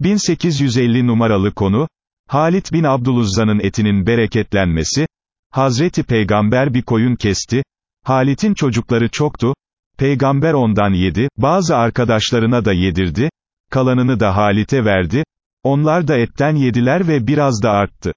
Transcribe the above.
1850 numaralı konu, Halit bin Abdüluzza'nın etinin bereketlenmesi, Hazreti Peygamber bir koyun kesti, Halit'in çocukları çoktu, Peygamber ondan yedi, bazı arkadaşlarına da yedirdi, kalanını da Halit'e verdi, onlar da etten yediler ve biraz da arttı.